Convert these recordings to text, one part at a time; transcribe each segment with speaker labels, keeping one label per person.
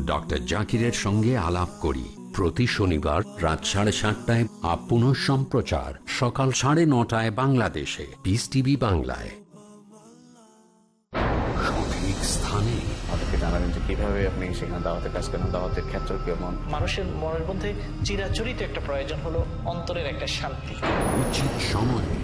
Speaker 1: Doctor জাকিরের সঙ্গে আলাপ করি। প্রতি শনিবার রাত সাড়ে সাতটায় আপন সম্প্রচার সকাল সাড়ে নটায় বাংলাদেশে। পিস টিভি বাংলায়। সঠিক স্থানে।
Speaker 2: আমাদেরকে জানাবেন যে কীভাবে আপনি সেখানে দাওয়াতের কাজ করেন দাওয়াতের ক্ষেত্র কেমন?
Speaker 3: মানুষের মনের মধ্যে চিরাচরিত একটা প্রয়োজন হলো অন্তরের একটা শান্তি।
Speaker 1: উচিত সময়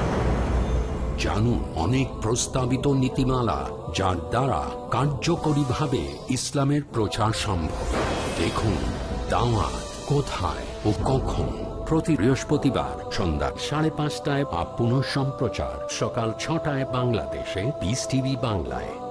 Speaker 1: জানুন অনেক প্রস্তাবিত নীতিমালা যার দ্বারা কার্যকরীভাবে ইসলামের প্রচার সম্ভব। দেখুন দাওয়া কোথায় ও কখন? প্রতি বৃহস্পতিবার সন্ধ্যা সাড়ে পাঁচটায় বা সম্প্রচার সকাল ছটায় বাংলাদেশে বিস টিভি বাংলায়।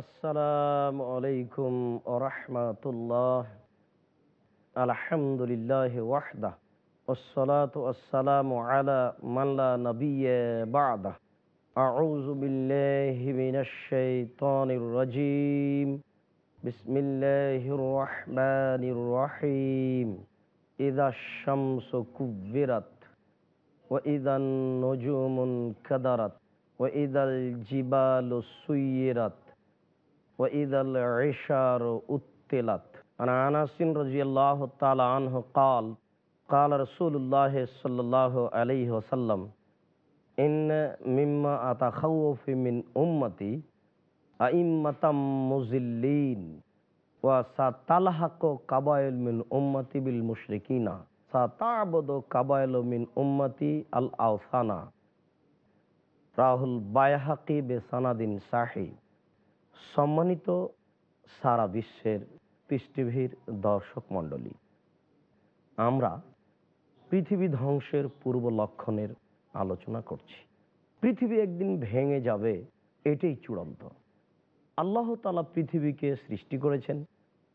Speaker 4: আসসালামু আলাইকুম ওরহমাতুল্লাহ আলহামদুলিল্লাহ ওয়াহদা والصلاة والسلام على من لا نبي بعده أعوذ بالله من الشيطان الرجيم بسم الله الرحمن الرحيم إذا الشمس كبرت وإذا النجوم انكدرت وإذا الجبال سيرت وإذا العشار أتلت أنا أنس رضي الله تعالى عنه قال قال رسول الله صلى الله عليه وسلم إن مما أتخوف من أمتي أئمة مزلين وستلحق قبائل من أمتي بالمشركين ستعبد قبائل من أمتي الأوثان. راهل بايحقي بسند صحيح. সম্মানিত সারা বিশ্বের পৃষ্টিভীর দর্শক মণ্ডলী, আমরা পৃথিবী ধ্বংসের পূর্ব লক্ষণের আলোচনা করছি। পৃথিবী একদিন ভেঙে যাবে, এটাই চূড়ান্ত। আল্লাহ তালা পৃথিবীকে সৃষ্টি করেছেন,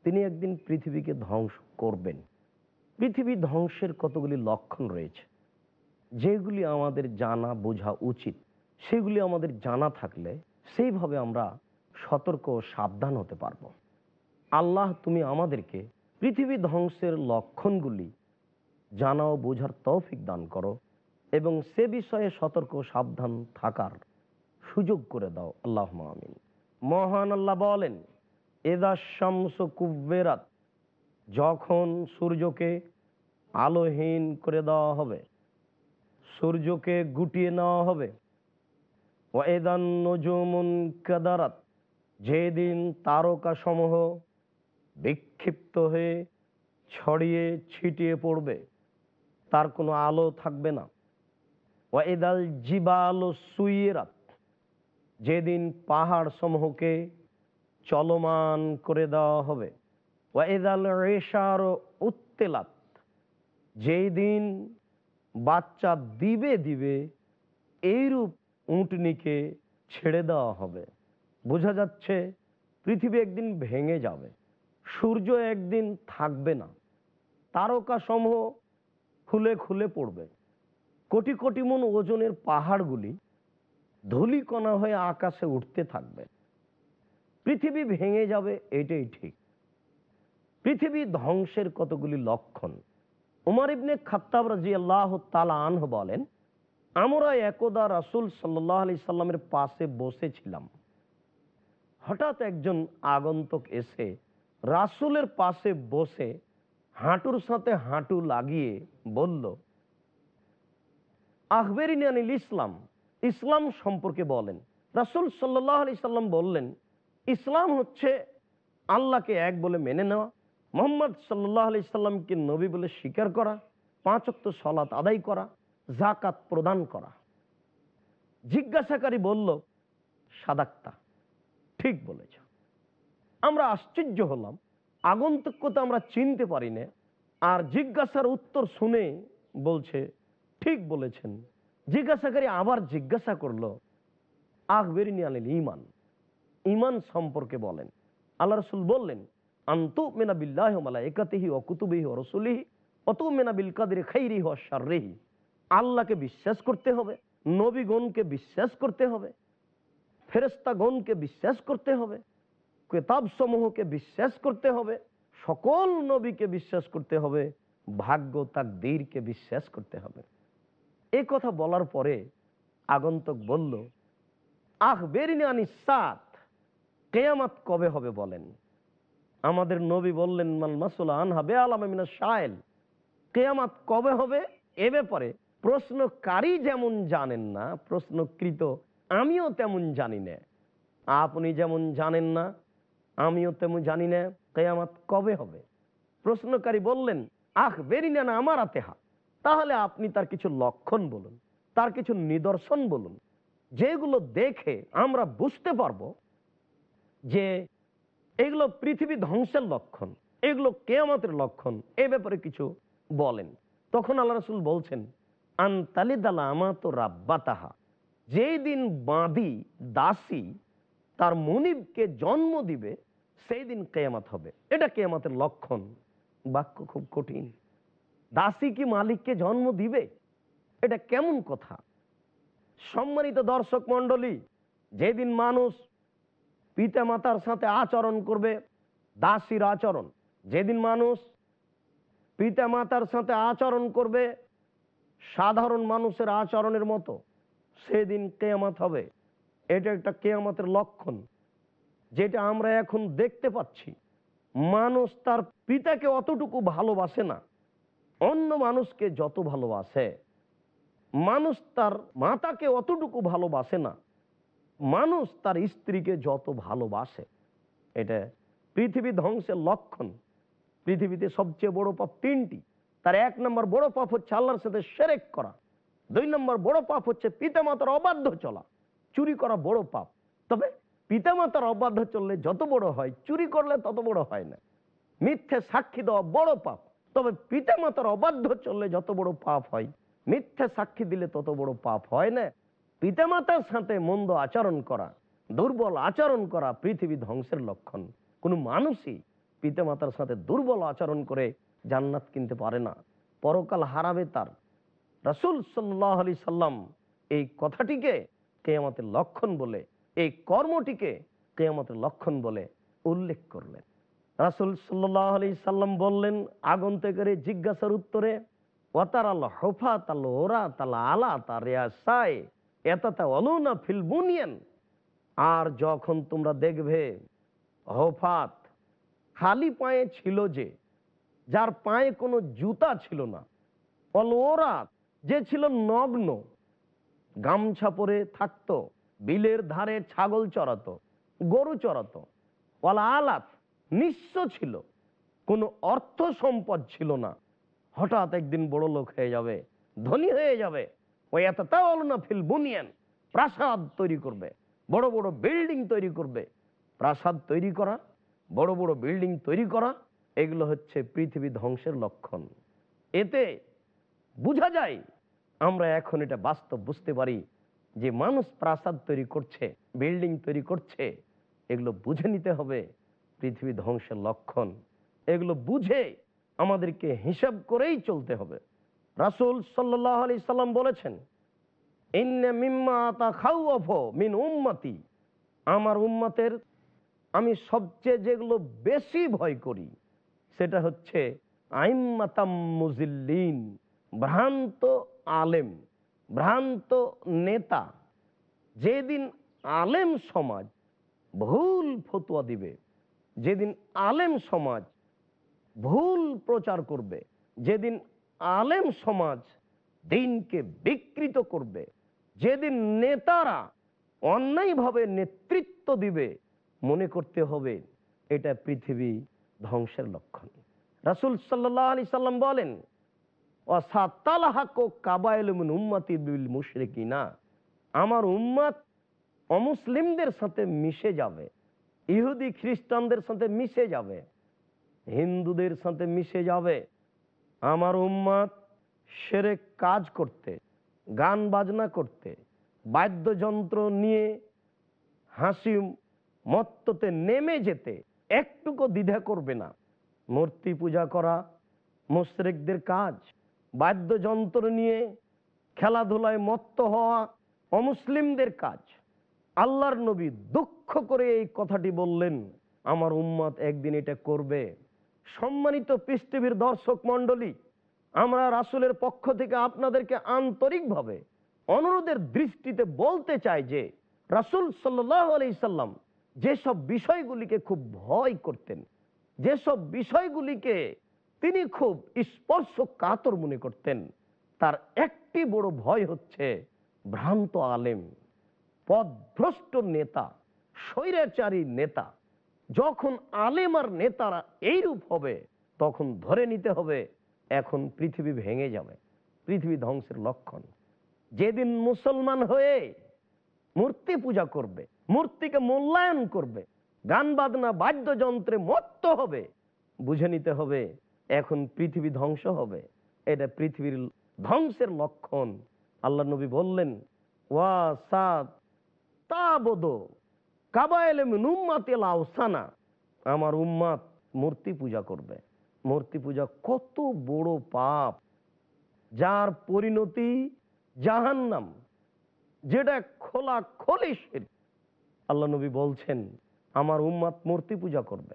Speaker 4: তিনি একদিন পৃথিবীকে ধ্বংস করবেন। পৃথিবী ধ্বংসের কতগুলি লক্ষণ রয়েছে, যেগুলি আমাদের জানা বোঝা উচিত, সেগুলি আমাদের জানা থাকলে সেইভাবে আমরা সতর্ক সাবধান হতে পারব। আল্লাহ, তুমি আমাদেরকে পৃথিবী ধ্বংসের লক্ষণগুলি জানা ও বোঝার তৌফিক দান করো এবং সে বিষয়ে সতর্ক সাবধান থাকার সুযোগ করে দাও। আল্লাহ আমিন। মহান আল্লাহ বলেন, এদা শামস কুব্বেরাত যখন সূর্যকে আলোহীন করে দেওয়া হবে, সূর্যকে গুটিয়ে নেওয়া হবে ওয়েদান নজুমুন কাদারাত যেদিন তারকা সমূহ বিক্ষিপ্ত হয়ে ছড়িয়ে ছিটিয়ে পড়বে, তার কোনো আলো থাকবে না। ওয়েদাল জিবাল সুইয়েরাত, যেদিন পাহাড় সমূহকে চলমান করে দেওয়া হবে। ওয়েদাল রেশার উত্তেলাত যেই দিন বাচ্চা দিবে দিবে, এইরূপ উঁটনিকে ছেড়ে দেওয়া হবে। বোঝা যাচ্ছে পৃথিবী একদিন ভেঙে যাবে, সূর্য একদিন থাকবে না তারকা সমূহ খুলে খুলে পড়বে। কোটি কোটি মন ওজনের পাহাড়গুলি ধুলিকণা হয়ে আকাশে উঠতে থাকবে। পৃথিবী ভেঙে যাবে এটাই ঠিক। পৃথিবী ধ্বংসের কতগুলি লক্ষণ। উমার ইবনে খাত্তাব রাজি আল্লাহ তালা আনহ বলেন, আমরা একদা রাসুল সাল্লাহ আলি সাল্লামের পাশে বসেছিলাম। হঠাৎ একজন আগন্তক এসে রাসুলের পাশে বসে হাঁটুর সাথে হাঁটু লাগিয়ে বলল আহবেরিন আনিল ইসলাম। ইসলাম সম্পর্কে বলেন। রাসুল সাল্লাহ আলি সাল্লাম বললেন, ইসলাম হচ্ছে আল্লাহকে এক বলে মেনে নেওয়া, মোহাম্মদ সাল্লাহ আলি সাল্লামকে নবী বলে স্বীকার করা পাঁচক্ত সলাত আদায় করা জাকাত প্রদান করা। জিজ্ঞাসাকারী বলল, সাদাক্তা। ঠিক বলেছ। আমরা আশ্চর্য হলাম আগন্তক্য তো আমরা চিনতে পারি না, আর জিজ্ঞাসার উত্তর শুনে বলছে, ঠিক বলেছেন। জিজ্ঞাসাকারী আবার জিজ্ঞাসা করল আখবেরিনি আনিল ইমান ইমান সম্পর্কে বলেন। আল্লাহ রসুল বললেন আন্তু মেনা বিল্লাহ একাতিহি ও কুতুবিহি অতু মেনা বিল কাদের খাইরি ও সার্রেহি আল্লাহকে বিশ্বাস করতে হবে, নবীগণকে বিশ্বাস করতে হবে ফেরেস্তাগণকে বিশ্বাস করতে হবে কেতাব সমূহকে বিশ্বাস করতে হবে, সকল নবীকে বিশ্বাস করতে হবে, ভাগ্য তাকদীরকে বিশ্বাস করতে হবে। এ কথা বলার পরে আগন্তক বলল, আহ, বেরিনে আনি সাত কেয়ামাত কবে হবে বলেন? আমাদের নবী বললেন মাল মাসুল আনহা বে আলামিনা শায়েল কেয়ামাত কবে হবে? এ ব্যাপারে প্রশ্নকারী যেমন জানেন না, প্রশ্নকৃত আমিও তেমন জানি না। আপনি যেমন জানেন না, আমিও তেমন জানি না, কেয়ামাত কবে হবে? প্রশ্নকারী বললেন আখ বেরি না আমার আতেহা তাহলে আপনি তার কিছু লক্ষণ বলুন, তার কিছু নিদর্শন বলুন, যেগুলো দেখে আমরা বুঝতে পারব যে এগুলো পৃথিবী ধ্বংসের লক্ষণ, এগুলো কেয়ামতের লক্ষণ, এ ব্যাপারে কিছু বলেন। তখন আল্লাহ রসুল বলছেন আন্তালিদালা আমাত রাব্বাতাহা। যেই দিন বাঁধি দাসী তার মনিবকে জন্ম দিবে, সেই দিন কেয়ামাত হবে। এটা কেয়ামাতের লক্ষণ। বাক্য খুব কঠিন। দাসী কি মালিককে জন্ম দিবে? এটা কেমন কথা? সম্মানিত দর্শক মন্ডলী যেদিন মানুষ পিতা মাতার সাথে আচরণ করবে, দাসীর আচরণ, যেদিন মানুষ পিতা মাতার সাথে আচরণ করবে, সাধারণ মানুষের আচরণের মতো সেদিন কেয়ামাত হবে। এটা একটা কেয়ামাতের লক্ষণ, যেটা আমরা এখন দেখতে পাচ্ছি। মানুষ তার পিতাকে অতটুকু ভালোবাসে না, অন্য মানুষকে যত ভালোবাসে। মানুষ তার মাতাকে অতটুকু ভালোবাসে না, মানুষ তার স্ত্রীকে যত ভালোবাসে। এটা পৃথিবী ধ্বংসের লক্ষণ। পৃথিবীতে সবচেয়ে বড় পাপ তিনটি। তার এক নম্বর বড় পাপ হচ্ছে আল্লাহর সাথে সেরেক করা। দুই নম্বর বড় পাপ হচ্ছে পিতামাতার অবাধ্য চলা। চুরি করা বড় পাপ। তবে পিতামাতার অবাধ্য চললে যত বড় হয়, চুরি করলে তত বড় হয় না। মিথ্যে সাক্ষী দেওয়া বড় পাপ। তবে পিতামাতার অবাধ্য চললে যত বড় পাপ হয়, মিথ্যে সাক্ষী দিলে তত বড় পাপ হয় না। পিতামাতার সাথে মন্দ আচরণ করা, দুর্বল আচরণ করা পৃথিবী ধ্বংসের লক্ষণ। কোনো মানুষই পিতামাতার সাথে দুর্বল আচরণ করে জান্নাত কিনতে পারে না। পরকাল হারাবে তার। রাসুল সাল্লাহ আলি সাল্লাম এই কথাটিকে কেয়ামতের লক্ষণ বলে, এই কর্মটিকে কেয়ামতের লক্ষণ বলে উল্লেখ করলেন। রাসুল সাল্লাহ আলি সাল্লাম বললেন এই জিজ্ঞাসার উত্তরে ওয়াতার আল তাল ওরা তাল আলা তা রেয়াসাই এতাতা অলুনা ফিল বুনিয়ান, আর যখন তোমরা দেখবে হফাত খালি পায়ে ছিল যে, যার পায়ে কোনো জুতা ছিল না অল ওরা যে ছিল নগ্ন, গামছা পরে থাকতো, বিলের ধারে ছাগল চড়াতো, গরু চড়াতো, ওয়ালা আলাত নিঃস্ব ছিল, কোনো অর্থ সম্পদ ছিল না। হঠাৎ একদিন বড় লোক হয়ে যাবে, ধনী হয়ে যাবে, ওই এত তাও না ফিল বুনিয়ান প্রাসাদ তৈরি করবে, বড় বড় বিল্ডিং তৈরি করবে। প্রাসাদ তৈরি করা, বড় বড় বিল্ডিং তৈরি করা, এগুলো হচ্ছে পৃথিবী ধ্বংসের লক্ষণ। এতে বোঝা যায় আমরা এখন এটা বাস্তব বুঝতে পারি যে মানুষ প্রাসাদ তৈরি করছে, বিল্ডিং তৈরি করছে, এগুলো বুঝে নিতে হবে পৃথিবী ধ্বংসের লক্ষণ। এগুলো বুঝে আমাদেরকে হিসাব করেই চলতে হবে। রাসুল সাল্লাহ আলি সাল্লাম বলেছেন মিন উম্মতি। আমার উম্মতের আমি সবচেয়ে যেগুলো বেশি ভয় করি, সেটা হচ্ছে আইম্মাতাম মুজিল্লিন, ভ্রান্ত আলেম, ভ্রান্ত নেতা, যেদিন আলেম সমাজ ভুল ফতুয়া দিবে, যেদিন আলেম সমাজ ভুল প্রচার করবে, যেদিন আলেম সমাজ দিনকে বিকৃত করবে, যেদিন নেতারা অন্যায়ভাবে নেতৃত্ব দিবে, মনে করতে হবে এটা পৃথিবী ধ্বংসের লক্ষণ। রাসুল সাল্লাহ আলি সাল্লাম বলেন আমার উম্মাত অমুসলিমদের সাথে মিশে যাবে, ইহুদি খ্রিস্টানদের সাথে মিশে যাবে, হিন্দুদের সাথে মিশে যাবে। আমার উম্মাদ সেরে কাজ করতে, গান বাজনা করতে, বাদ্যযন্ত্র নিয়ে হাসি মত্ততে নেমে যেতে একটুকু দ্বিধা করবে না। মূর্তি পূজা করা মুশরেকদের কাজ। বাদ্যযন্ত্র নিয়ে খেলাধুলায় মত্ত হওয়া অমুসলিমদের কাজ। আল্লাহর নবী দুঃখ করে এই কথাটি বললেন, আমার উম্মত একদিন এটা করবে। সম্মানিত পৃষ্ঠবীর দর্শক মণ্ডলী, আমরা রাসুলের পক্ষ থেকে আপনাদেরকে আন্তরিকভাবে অনুরোধের দৃষ্টিতে বলতে চাই যে, রাসুল সাল্লাহ আলি সাল্লাম যেসব বিষয়গুলিকে খুব ভয় করতেন, যেসব বিষয়গুলিকে তিনি খুব স্পর্শ কাতর মনে করতেন। তার একটি বড় ভয় হচ্ছে ভ্রান্ত আলেম, পদভ্রষ্ট নেতা, স্বৈরাচারী নেতা। যখন আলেম আর নেতারা এইরূপ হবে, তখন ধরে নিতে হবে এখন পৃথিবী ভেঙে যাবে, পৃথিবী ধ্বংসের লক্ষণ। যেদিন মুসলমান হয়ে মূর্তি পূজা করবে, মূর্তিকে মূল্যায়ন করবে, গান বাজনা, বাদ্যযন্ত্রে মত্ত হবে, বুঝে নিতে হবে এখন পৃথিবী ধ্বংস হবে। এটা পৃথিবীর ধ্বংসের লক্ষণ। আল্লাহ নবী বললেন, ওয়া সাদ নুম্মাতিল আওসানা আমার উম্মাত মূর্তি পূজা করবে। মূর্তি পূজা কত বড় পাপ। যার পরিণতি জাহান্নাম, যেটা খোলা খোলে আল্লাহ নবী বলছেন, আমার উম্মাত মূর্তি পূজা করবে।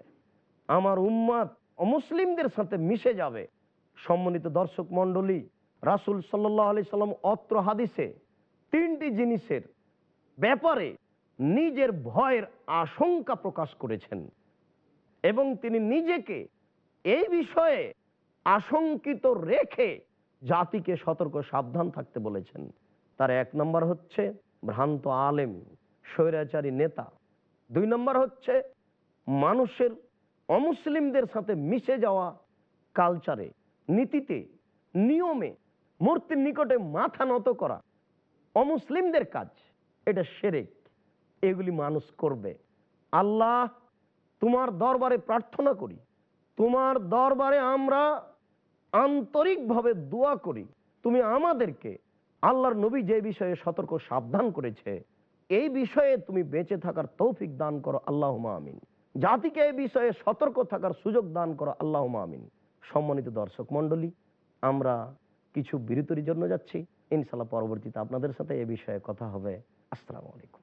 Speaker 4: আমার উম্মাত অমুসলিমদের সাথে মিশে যাবে। সম্মানিত দর্শক মন্ডলী রাসুল সাল্লাহ আলি সাল্লাম অত্র হাদিসে তিনটি জিনিসের ব্যাপারে নিজের ভয়ের আশঙ্কা প্রকাশ করেছেন এবং তিনি নিজেকে এই বিষয়ে আশঙ্কিত রেখে জাতিকে সতর্ক, সাবধান থাকতে বলেছেন। তার এক নম্বর হচ্ছে ভ্রান্ত আলেম, স্বৈরাচারী নেতা। দুই নম্বর হচ্ছে মানুষের অমুসলিমদের সাথে মিশে যাওয়া কালচারে নীতিতে, নিয়মে, মূর্তির নিকটে মাথা নত করা, অমুসলিমদের কাজ, এটা সেরেক। এগুলি মানুষ করবে। আল্লাহ তোমার দরবারে প্রার্থনা করি। তোমার দরবারে আমরা আন্তরিকভাবে দোয়া করি। তুমি আমাদেরকে আল্লাহর নবী যে বিষয়ে সতর্ক সাবধান করেছে, এই বিষয়ে তুমি বেঁচে থাকার তৌফিক দান করো। আল্লাহ আমিন। জাতিকে এই বিষয়ে সতর্ক থাকার সুযোগ দান করা। আল্লাহ মামিন সম্মানিত দর্শক মন্ডলী আমরা কিছু বিরতির জন্য যাচ্ছি। ইনশাল্লাহ পরবর্তীতে আপনাদের সাথে এ বিষয়ে কথা হবে। আসসালামু আলাইকুম।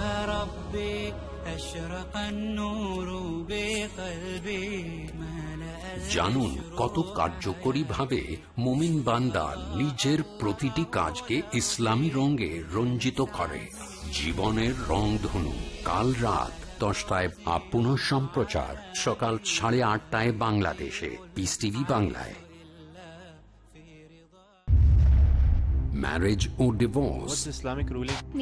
Speaker 1: জানুন কত কার্যকরী ভাবে মোমিন বান্দা নিজের প্রতিটি কাজকে ইসলামী রঙে রঞ্জিত করে। জীবনের রং ধনু কাল রাত দশটায় আপন সম্প্রচার সকাল সাড়ে আটটায় বাংলাদেশে। পিস টিভি বাংলায়। Marriage O
Speaker 5: divorce Islamic ruling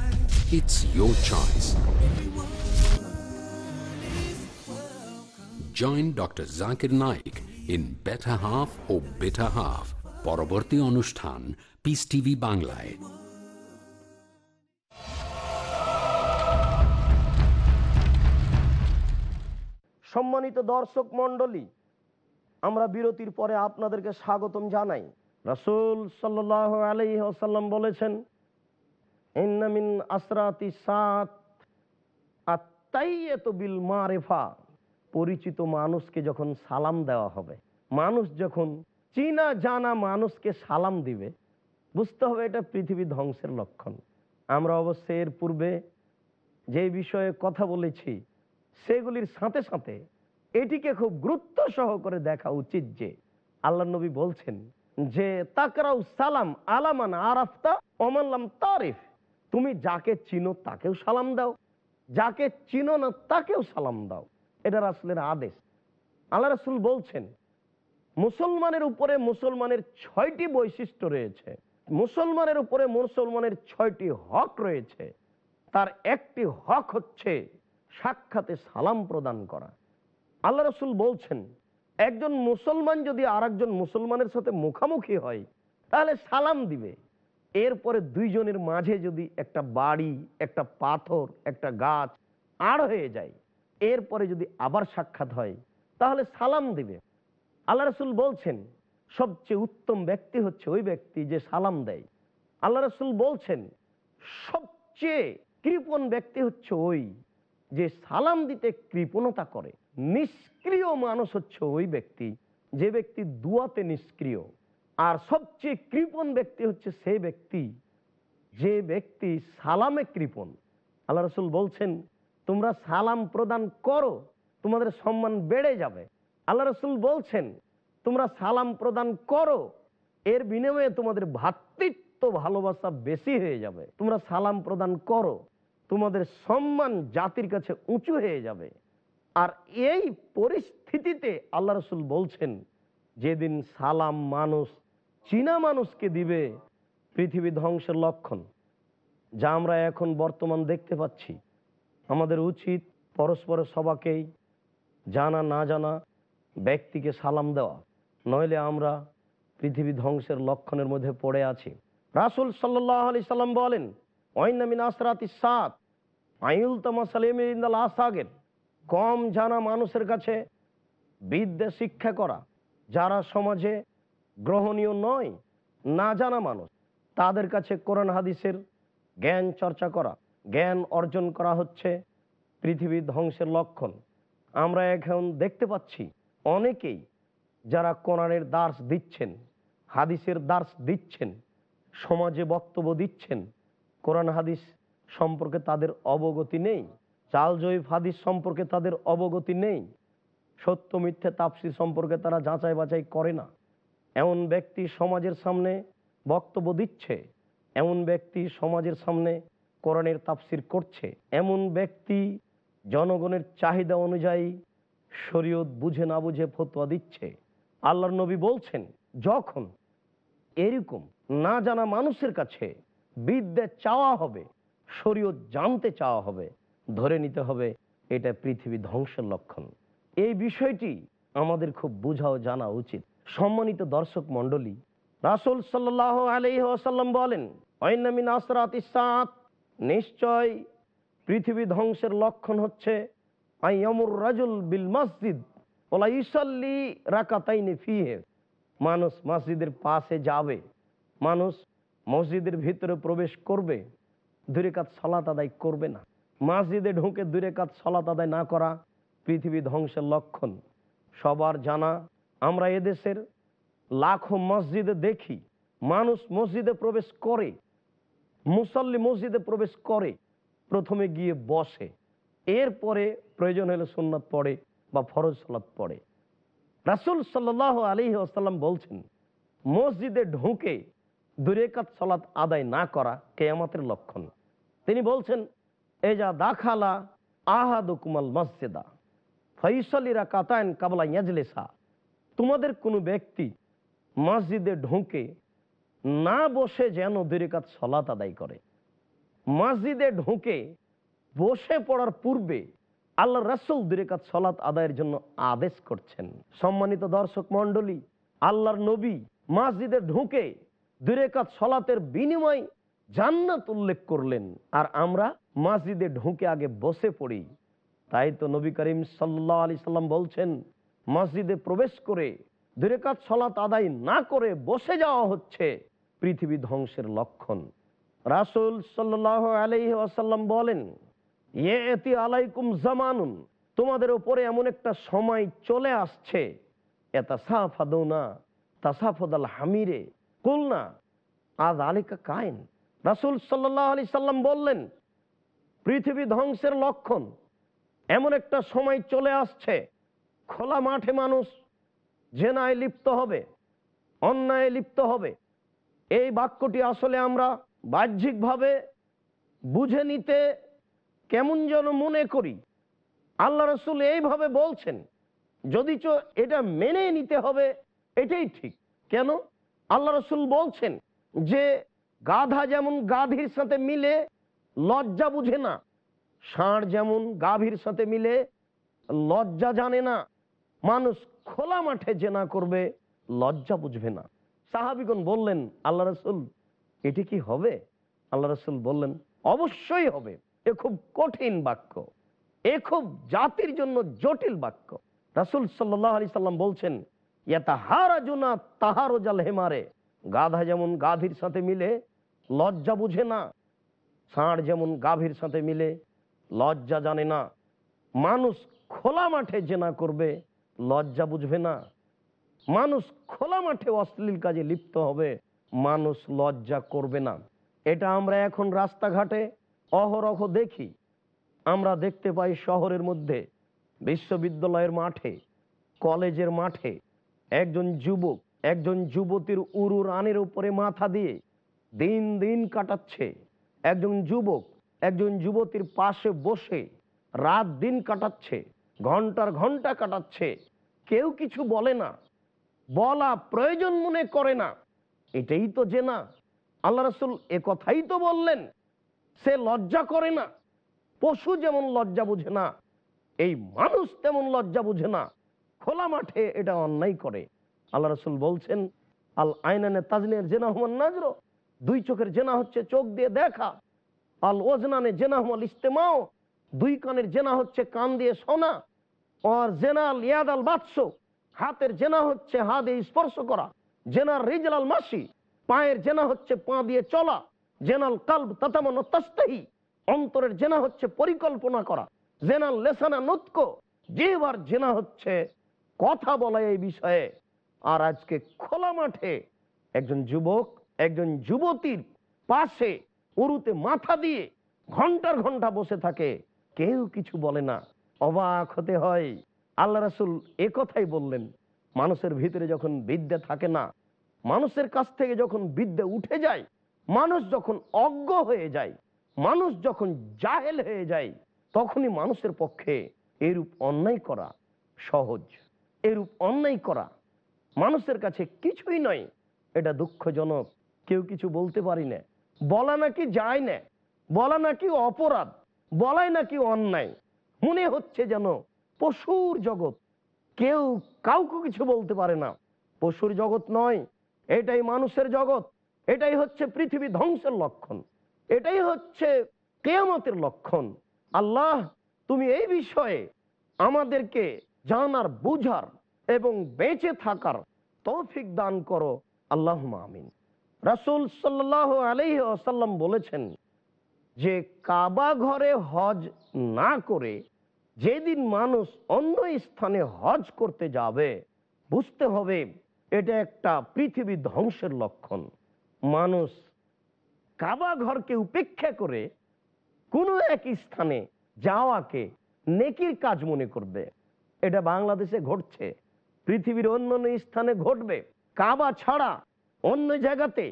Speaker 1: It's your choice. Join Dr. Zakir Naik in Better Half or Bitter Half. পরবর্তী অনুষ্ঠান পিস টিভি বাংলায়
Speaker 4: সম্মানিত দর্শক মন্ডলী আমরা বিরতির পরে আপনাদেরকে স্বাগতম জানাই রাসূল সাল্লাহ আলাইহি ওয়াসাল্লাম বলেছেন সাত মারেফা। পরিচিত মানুষকে যখন সালাম দেওয়া হবে, মানুষ যখন চীনা জানা মানুষকে সালাম দিবে, বুঝতে হবে এটা পৃথিবী ধ্বংসের লক্ষণ। আমরা অবশ্যই এর পূর্বে যে বিষয়ে কথা বলেছি, সেগুলির সাথে সাথে এটিকে খুব গুরুত্ব সহকারে দেখা উচিত যে আল্লাহ নবী বলছেন যে, তাকরাউ সালাম আলামান আরাফতা ওমাল্লাম তারিফ। তুমি যাকে চিনো তাকেও সালাম দাও। যাকে চিনো না তাকেও সালাম দাও। এটা রাসুলের আদেশ। আল্লাহ রাসুল বলছেন, মুসলমানের উপরে মুসলমানের ছয়টি বৈশিষ্ট্য রয়েছে। মুসলমানের উপরে মুসলমানের ছয়টি হক রয়েছে। তার একটি হক হচ্ছে সাক্ষাতে সালাম প্রদান করা। আল্লাহ রসুল বলছেন, একজন মুসলমান যদি আর মুসলমানের সাথে মুখামুখি হয়, তাহলে সালাম দিবে। এরপরে দুইজনের মাঝে যদি একটা বাড়ি, একটা পাথর, একটা গাছ আড় হয়ে যায়, এরপরে যদি আবার সাক্ষাৎ হয়, তাহলে সালাম দিবে। আল্লাহ রসুল বলছেন, সবচেয়ে উত্তম ব্যক্তি হচ্ছে ওই ব্যক্তি যে সালাম দেয়। আল্লাহ রসুল বলছেন, সবচেয়ে কৃপণ ব্যক্তি হচ্ছে ওই যে সালাম দিতে কৃপণতা করে। নিষ্ক্রিয় মানুষ হচ্ছে ওই ব্যক্তি, যে ব্যক্তি দুয়াতে নিষ্ক্রিয়। আর সবচেয়ে কৃপণ ব্যক্তি হচ্ছে সেই ব্যক্তি, যে ব্যক্তি সালামে কৃপণ। আল্লাহ রসুল বলছেন, তোমরা সালাম প্রদান করো, তোমাদের সম্মান বেড়ে যাবে। আল্লাহ রসুল বলছেন, তোমরা সালাম প্রদান করো, এর বিনিময়ে তোমাদের ভ্রাতৃত্ব ভালোবাসা বেশি হয়ে যাবে। তোমরা সালাম প্রদান করো, তোমাদের সম্মান জাতির কাছে উঁচু হয়ে যাবে। আর এই পরিস্থিতিতে আল্লাহ রসুল বলছেন, যেদিন সালাম মানুষ চীনা মানুষকে দিবে পৃথিবী ধ্বংসের লক্ষণ। যা আমরা এখন বর্তমান দেখতে পাচ্ছি। আমাদের উচিত পরস্পরের সবাকেই জানা, না জানা ব্যক্তিকে সালাম দেওয়া। নইলে আমরা পৃথিবী ধ্বংসের লক্ষণের মধ্যে পড়ে আছি। রাসুল সাল্লাহ আলি সাল্লাম বলেন ওয়াইনামিন আসরাতি সাত আইউল তামাসালিমিন্দাল আসাগের। কম জানা মানুষের কাছে বিদ্যা শিক্ষা করা, যারা সমাজে গ্রহণীয় নয়, না জানা মানুষ। তাদের কাছে কোরআন হাদিসের জ্ঞান চর্চা করা, জ্ঞান অর্জন করা হচ্ছে পৃথিবী ধ্বংসের লক্ষণ। আমরা এখন দেখতে পাচ্ছি অনেকেই যারা কোরআনের দাস দিচ্ছেন, হাদিসের দাস দিচ্ছেন, সমাজে বক্তব্য দিচ্ছেন, কোরআন হাদিস সম্পর্কে তাদের অবগতি নেই, চাল জয়ীফ হাদিস সম্পর্কে তাদের অবগতি নেই, সত্য মিথ্যে তাপসির সম্পর্কে তারা যাচাই বাছাই করে না। এমন ব্যক্তি সমাজের সামনে বক্তব্য দিচ্ছে, এমন ব্যক্তি সমাজের সামনে কোরআনের তাফসির করছে, এমন ব্যক্তি জনগণের চাহিদা অনুযায়ী শরীয়ত বুঝে না বুঝে ফতোয়া দিচ্ছে। আল্লাহর নবী বলছেন, যখন এরকম না জানা মানুষের কাছে বিদ্যা চাওয়া হবে, শরীয়ত জানতে চাওয়া হবে, ধরে নিতে হবে এটা পৃথিবী ধ্বংসের লক্ষণ। এই বিষয়টি আমাদের খুব বুঝাও জানা উচিত। সম্মানিত দর্শক মণ্ডলী, রাসুল সাল্লাহ আলহাসাল্লাম বলেন অন্যামিন আসরাত ইসাত নিশ্চয় পৃথিবী ধ্বংসের লক্ষণ হচ্ছে আইয়ামুর রাজুল বিল মসজিদ ওলা ইসাল্লি রাকাতাইনি ফিহে মানুষ মসজিদের পাশে যাবে, মানুষ মসজিদের ভিতরে প্রবেশ করবে দূরে কাজ সলাত আদায় করবে না, মসজিদে ঢুকে দূরে কাজ সলাত আদায় না করা পৃথিবী ধ্বংসের লক্ষণ, সবার জানা আমরা এদেশের লাখো মসজিদে দেখি, মানুষ মসজিদে প্রবেশ করে, মুসল্লি মসজিদে প্রবেশ করে, প্রথমে গিয়ে বসে, এরপরে প্রয়োজন হলে সুন্নত পড়ে বা ফরজ সালাত পড়ে। রাসুল সাল্লাহ আলী আসাল্লাম বলছেন, মসজিদে ঢুকে দুরেকাত সালাত আদায় না করা কেয়ামতের লক্ষণ। তিনি বলছেন এ যা দাখালা আহাদুকুমাল মসজিদা ফৈসলিরা কাতায়ন কাবলা ইয়াজলেসা। তোমাদের কোনো ব্যক্তি মসজিদে ঢুকে না বসে যেন দুরেকাত সলাত আদায় করে। মসজিদে ঢুকে বসে পড়ার পূর্বে আল্লাহ রাসুল দুরেকাত সলাত আদায়ের জন্য আদেশ করছেন। সম্মানিত দর্শক মণ্ডলী, আল্লাহর নবী মসজিদে ঢুকে দুরেকাত সলাতের বিনিময় জান্নাত উল্লেখ করলেন। আর আমরা মসজিদে ঢুকে আগে বসে পড়ি। তাই তো নবী করিম সাল্লা আলি সাল্লাম বলছেন মসজিদে প্রবেশ করে দুরেকাত সলাত আদায় না করে বসে যাওয়া হচ্ছে পৃথিবী ধ্বংসের লক্ষণ। রাসুল সাল্লাহ আলহি আসাল্লাম বলেন ইয়ে এতি আলাইকুম জামানুন, তোমাদের উপরে এমন একটা সময় চলে আসছে। এটা সাফাদৌনা তাসাফদাল হামিরে, কুলনা, আজ আলিকা কায়েন। রাসুল সাল্লাহ আলি সাল্লাম বললেন, পৃথিবী ধ্বংসের লক্ষণ, এমন একটা সময় চলে আসছে খোলা মাঠে মানুষ জেনায় লিপ্ত হবে, অন্যায় লিপ্ত হবে। এই বাক্যটি আসলে আমরা বাহ্যিকভাবে বুঝে নিতে কেমন যেন মনে করি। আল্লাহ রসুল এইভাবে বলছেন যদি চ এটা মেনে নিতে হবে, এটাই ঠিক। কেন? আল্লাহ রসুল বলছেন যে, গাধা যেমন গাভীর সাথে মিলে, লজ্জা বুঝে না। ষাঁড় যেমন গাভীর সাথে মিলে, লজ্জা জানে না। মানুষ খোলা মাঠে জেনা করবে, লজ্জা বুঝবে না। সাহাবিগণ বললেন, আল্লাহ রসুল, এটি কি হবে? আল্লাহ রসুল বললেন, অবশ্যই হবে। এ খুব কঠিন বাক্য। এ খুব জাতির জন্য জটিল বাক্য। রাসুল সাল্লাহ সাল্লাম বলছেন তাহারাজুনা তাহারো জাল হেমারে। গাধা যেমন গাধীর সাথে মিলে, লজ্জা বুঝে না। ষাঁড় যেমন গাভীর সাথে মিলে, লজ্জা জানে না। মানুষ খোলা মাঠে জেনা করবে লজ্জা বুঝবে না। মানুষ খোলা মাঠে অশ্লীল কাজে লিপ্ত হবে, মানুষ লজ্জা করবে না। এটা আমরা এখন রাস্তাঘাটে অহরহ দেখি। আমরা দেখতে পাই শহরের মধ্যে, বিশ্ববিদ্যালয়ের মাঠে, কলেজের মাঠে, একজন যুবক, একজন যুবতীর উরু রানের উপরে মাথা দিয়ে দিন দিন কাটাচ্ছে। একজন যুবক, একজন যুবতীর পাশে বসে রাত দিন কাটাচ্ছে, ঘণ্টার ঘণ্টা কাটাচ্ছে। কেউ কিছু বলে না, বলা প্রয়োজন মনে করে না, এটাই তো যে না আল্লাহ রসুল এ কথাই তো বললেন, সে লজ্জা করে না, পশু যেমন লজ্জা বুঝে না, এই মানুষ তেমন লজ্জা বুঝে না, খোলা মাঠে এটা অন্যায় করে। আল্লাহ রসুল বলছেন, আল আইনানে তাজনের জেনা হমান নাজর, দুই চোখের জেনা হচ্ছে চোখ দিয়ে দেখা, আল ওজনানে জেনা হমাল ইস্তেমাও দুই কানের জেনা হচ্ছে কান দিয়ে শোনা হাতের জেনা হচ্ছে হাত দিয়ে স্পর্শ করা। জেনার রিজলাল মাসি। পায়ের জেনা হচ্ছে পা দিয়ে চলা। জেনাল কাল্ব তাতামন তাস্তাহি। অন্তরের জেনা হচ্ছে পরিকল্পনা করা। জেনাল লেসানা নৎক যেবার জেনা হচ্ছে কথা বলা এই বিষয়ে। আর আজকে খোলা মাঠে একজন যুবক, একজন যুবতীর পাশে উরুতে মাথা দিয়ে ঘণ্টার ঘণ্টা বসে থাকে। কেউ কিছু বলে না। অবাক হতে হয়। আল্লাহ রাসুল এ কথাই বললেন, মানুষের ভিতরে যখন বিদ্যা থাকে না, মানুষের কাছ থেকে যখন বিদ্যা উঠে যায়, মানুষ যখন অজ্ঞ হয়ে যায়, মানুষ যখন জাহেল হয়ে যায়, তখনই মানুষের পক্ষে এরূপ অন্যায় করা সহজ। এরূপ অন্যায় করা মানুষের কাছে কিছুই নয়। এটা দুঃখজনক। কেউ কিছু বলতে পারি না। বলা নাকি যায় না। বলা নাকি অপরাধ। বলাই নাকি অন্যায়। মনে হচ্ছে যেন পশুর জগৎ। কেউ কাউকে কিছু বলতে পারে না। পশুর জগৎ নয়, এটাই মানুষের জগৎ। এটাই হচ্ছে পৃথিবী ধ্বংসের লক্ষণ। এটাই হচ্ছে কেয়ামতের লক্ষণ। আল্লাহ, তুমি এই বিষয়ে আমাদেরকে জানার, বুঝার এবং বেঁচে থাকার তৌফিক দান করো। আল্লাহ আমিন। রাসুল সাল্লাহ আলহি আসাল্লাম বলেছেন যে, কাবা ঘরে হজ না করে যেদিন মানুষ অন্য স্থানে হজ করতে যাবে, বুঝতে হবে এটা একটা পৃথিবী ধ্বংসের লক্ষণ। মানুষ কাবা ঘরকে উপেক্ষা করে কোনো এক স্থানে যাওয়াকে নেকির কাজ মনে করবে। এটা বাংলাদেশে ঘটছে, পৃথিবীর অন্য অন্য স্থানে ঘটবে। কাবা ছাড়া অন্য জায়গাতে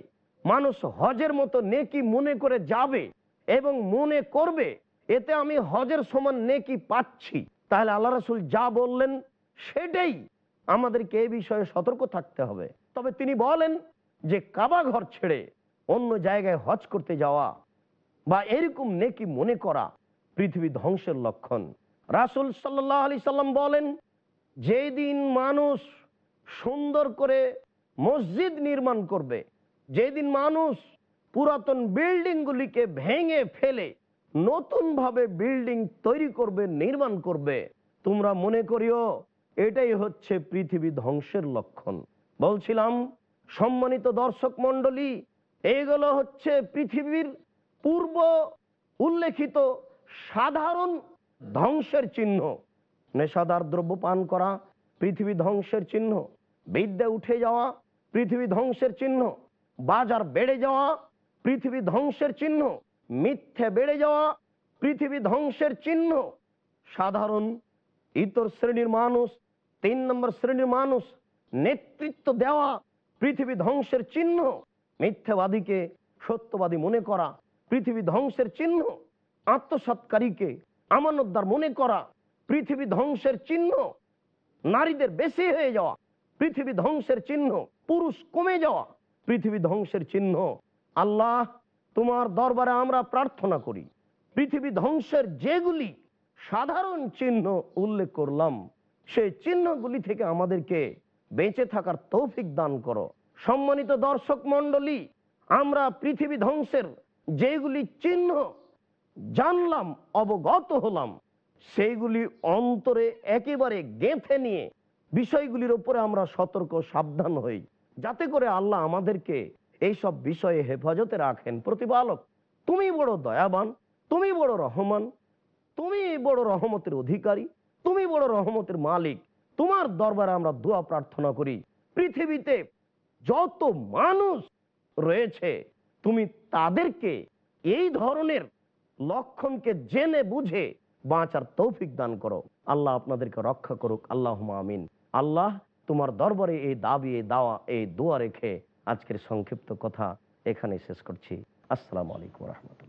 Speaker 4: মানুষ হজের মতো নেকি মনে করে যাবে এবং মনে করবে এতে আমি হজের সমান নেকি পাচ্ছি। তাহলে আল্লাহ রাসুল যা বললেন, সেটাই আমাদেরকে এ বিষয়ে সতর্ক থাকতে হবে। তবে তিনি বলেন যে কাবা ঘর ছেড়ে অন্য জায়গায় হজ করতে যাওয়া বা এরকম নেকি মনে করা পৃথিবী ধ্বংসের লক্ষণ। রাসুল সাল্লাহ আলি সাল্লাম বলেন, যেদিন মানুষ সুন্দর করে মসজিদ নির্মাণ করবে, যেদিন মানুষ পুরাতন বিল্ডিংগুলিকে ভেঙে ফেলে নতুনভাবে বিল্ডিং তৈরি করবে, নির্মাণ করবে। তোমরা মনে করিও, এটাই হচ্ছে পৃথিবী ধ্বংসের লক্ষণ। বলছিলাম, সম্মানিত দর্শক মণ্ডলী, এগুলো হচ্ছে পৃথিবীর পূর্ব উল্লেখিত সাধারণ ধ্বংসের চিহ্ন। নেশাদার দ্রব্য পান করা পৃথিবী ধ্বংসের চিহ্ন। বিদ্যা উঠে যাওয়া পৃথিবী ধ্বংসের চিহ্ন। বাজার বেড়ে যাওয়া পৃথিবী ধ্বংসের চিহ্ন। মিথ্যে বেড়ে যাওয়া পৃথিবী ধ্বংসের চিহ্ন। সাধারণ ইতর শ্রেণির মানুষ, তিন নম্বর শ্রেণির মানুষ, নেতৃত্ব দেওয়া পৃথিবী ধ্বংসের চিহ্ন। মিথ্যাবাদীকে সত্যবাদী মনে করা পৃথিবী ধ্বংসের চিহ্ন। আত্মসৎকারীকে আমানতদার মনে করা পৃথিবী ধ্বংসের চিহ্ন। নারীদের বেশি হয়ে যাওয়া পৃথিবী ধ্বংসের চিহ্ন। পুরুষ কমে যাওয়া পৃথিবী ধ্বংসের চিহ্ন। আল্লাহ তোমার দরবারে আমরা প্রার্থনা করি। পৃথিবী ধ্বংসের যেগুলি সাধারণ চিহ্ন উল্লেখ করলাম, সেই চিহ্নগুলি থেকে আমাদেরকে বেঁচে থাকার তৌফিক দান করো। সম্মানিত দর্শক মন্ডলী আমরা পৃথিবী ধ্বংসের যেগুলি চিহ্ন জানলাম, অবগত হলাম, সেইগুলি অন্তরে একেবারে গেঁথে নিয়ে বিষয়গুলির উপরে আমরা সতর্ক সাবধান হই। যাতে করে আল্লাহ আমাদেরকে এইসব বিষয়ে হেফাজতে রাখেন প্রতিপালক। তুমি বড় দয়াবান, তুমি বড় রহমান, তুমি বড় রহমতের অধিকারী, তুমি বড় রহমতের মালিক। তোমার দরবারে আমরা দোয়া প্রার্থনা করি, পৃথিবীতে যত মানুষ রয়েছে, তুমি তাদেরকে এই ধরনের লক্ষণকে জেনে বুঝে বাঁচার তৌফিক দান করো। আল্লাহ আপনাদেরকে রক্ষা করুক। আল্লাহ আমিন। আল্লাহ তোমার দরবারে এই দাবি, এই দাওয়া, এই দোয়া রেখে আজকের সংক্ষিপ্ত কথা এখানে শেষ করছি। আসসালামু আলাইকুম রহমতুল্লাহ।